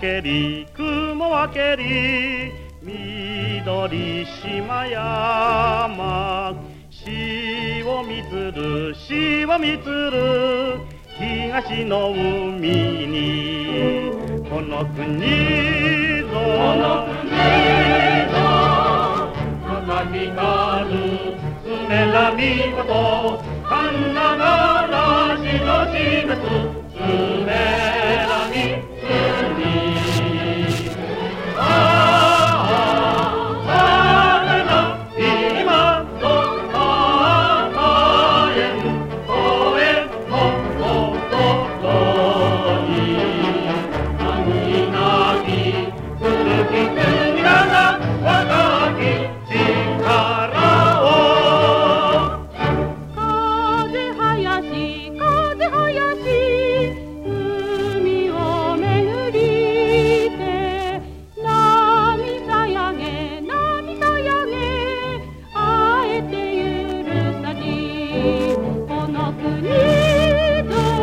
けり雲分けり緑島山潮みつる潮みつる東の海にこの国ぞこの国ぞ高光る常なみこと神奈川市の示す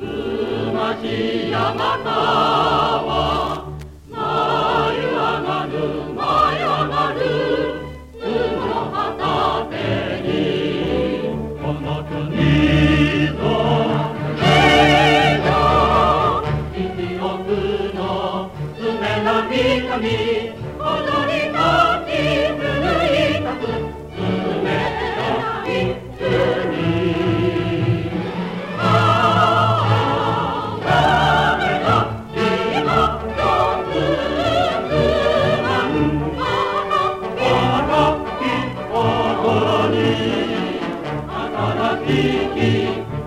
うまきやまた Pique.